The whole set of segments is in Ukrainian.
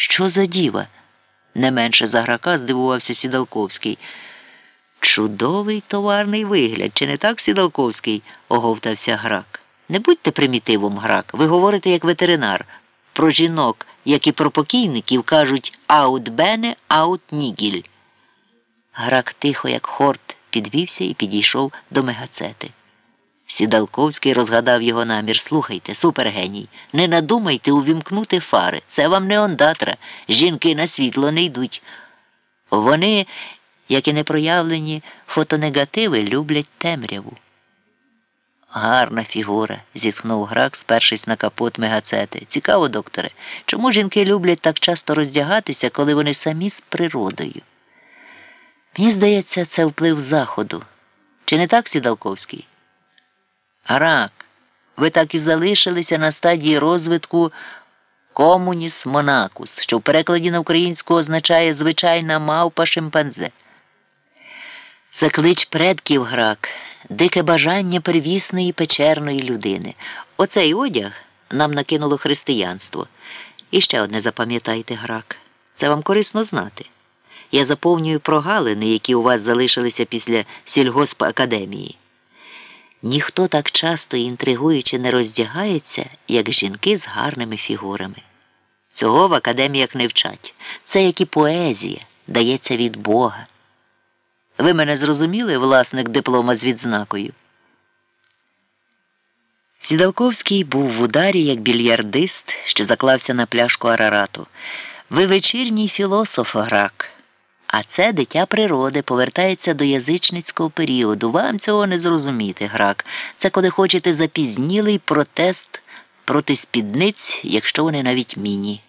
Що за діва? Не менше за грака здивувався Сідалковський. Чудовий товарний вигляд, чи не так, Сідалковський? оговтався грак. Не будьте примітивом, грак. Ви говорите як ветеринар. Про жінок, як і про покійників, кажуть аут бене, аут нігіль. Грак тихо, як хорт, підвівся і підійшов до мегацети. Сідалковський розгадав його намір. Слухайте, супергеній, не надумайте увімкнути фари. Це вам не ондатра. Жінки на світло не йдуть. Вони, як і непроявлені фотонегативи, люблять темряву. Гарна фігура, зітхнув грак, спершись на капот мегацети. Цікаво, докторе, чому жінки люблять так часто роздягатися, коли вони самі з природою? Мені здається, це вплив заходу. Чи не так, Сідалковський? Грак, ви так і залишилися на стадії розвитку комуніс монакус, що в перекладі на українську означає звичайна мавпа шимпанзе. Це клич предків грак, дике бажання первісної печерної людини. Оцей одяг нам накинуло християнство. І ще одне запам'ятайте, грак. Це вам корисно знати. Я заповнюю прогалини, які у вас залишилися після сільгоспакадемії. Ніхто так часто і інтригуючи не роздягається, як жінки з гарними фігурами. Цього в академіях не вчать. Це як і поезія, дається від Бога. Ви мене зрозуміли, власник диплома з відзнакою? Сідалковський був в ударі як більярдист, що заклався на пляшку Арарату. Ви вечірній філософ грак. А це дитя природи повертається до язичницького періоду. Вам цього не зрозуміти, грак. Це коли хочете запізнілий протест проти спідниць, якщо вони навіть міні.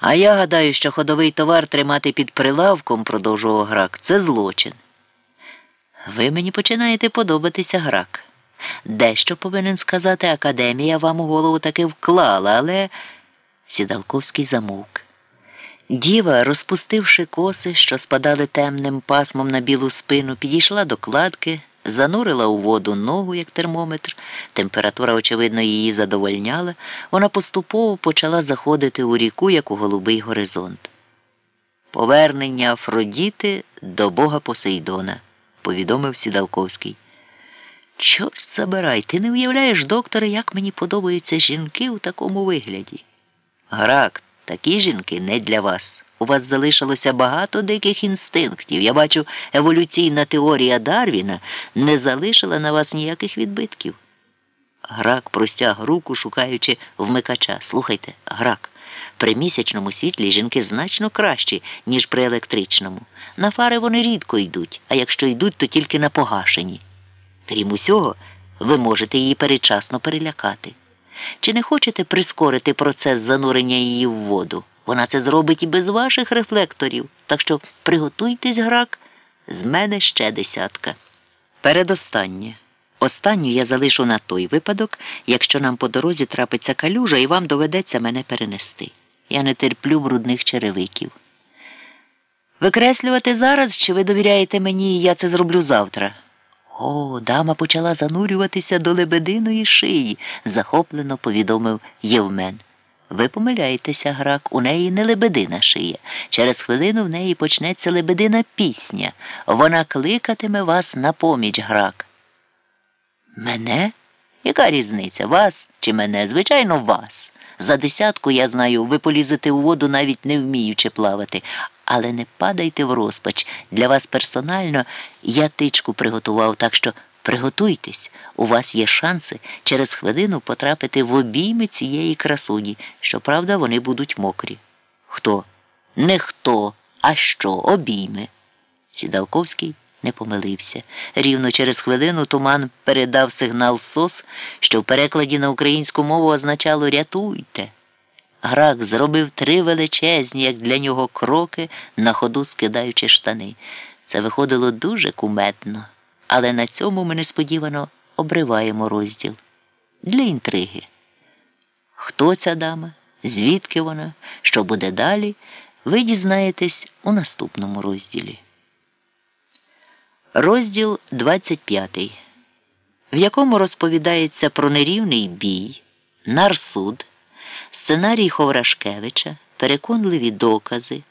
А я гадаю, що ходовий товар тримати під прилавком, продовжував грак, це злочин. Ви мені починаєте подобатися грак. Дещо повинен сказати, академія вам у голову таки вклала, але Сідалковський замовк. Діва, розпустивши коси, що спадали темним пасмом на білу спину, підійшла до кладки, занурила у воду ногу, як термометр. Температура, очевидно, її задовольняла. Вона поступово почала заходити у ріку, як у голубий горизонт. Повернення Афродіти до бога Посейдона, повідомив Сідалковський. Чорт забирай, ти не уявляєш, докторе, як мені подобаються жінки у такому вигляді. Грак, такі жінки не для вас. У вас залишилося багато диких інстинктів. Я бачу, еволюційна теорія Дарвіна не залишила на вас ніяких відбитків. Грак простяг руку, шукаючи вмикача. Слухайте, грак, при місячному світлі жінки значно кращі, ніж при електричному. На фари вони рідко йдуть, а якщо йдуть, то тільки на погашені. Крім усього, ви можете її передчасно перелякати. Чи не хочете прискорити процес занурення її в воду? Вона це зробить і без ваших рефлекторів, так що приготуйтесь, грак, з мене ще десятка. Передостаннє. Останню я залишу на той випадок, якщо нам по дорозі трапиться калюжа і вам доведеться мене перенести. Я не терплю брудних черевиків. Викреслювати зараз, чи ви довіряєте мені, і я це зроблю завтра? О, дама почала занурюватися до лебединої шиї, захоплено повідомив Євмен. Ви помиляєтеся, грак, у неї не лебедина шия. Через хвилину в неї почнеться лебедина пісня. Вона кликатиме вас на поміч, грак. Мене? Яка різниця? Вас чи мене? Звичайно, вас. За десятку, я знаю, ви полізете у воду, навіть не вміючи плавати. Але не падайте в розпач. Для вас персонально я тичку приготував, так що приготуйтесь, у вас є шанси через хвилину потрапити в обійми цієї красуні. Щоправда, вони будуть мокрі. Хто? Не хто, а що, обійми. Сідалковський не помилився. Рівно через хвилину туман передав сигнал СОС, що в перекладі на українську мову означало рятуйте. Грак зробив три величезні, як для нього, кроки, на ходу скидаючи штани. Це виходило дуже куметно, але на цьому ми несподівано обриваємо розділ. Для інтриги. Хто ця дама? Звідки вона? Що буде далі? Ви дізнаєтесь у наступному розділі. Розділ 25, в якому розповідається про нерівний бій, нарсуд, сценарій Ховрашкевича. переконливі докази.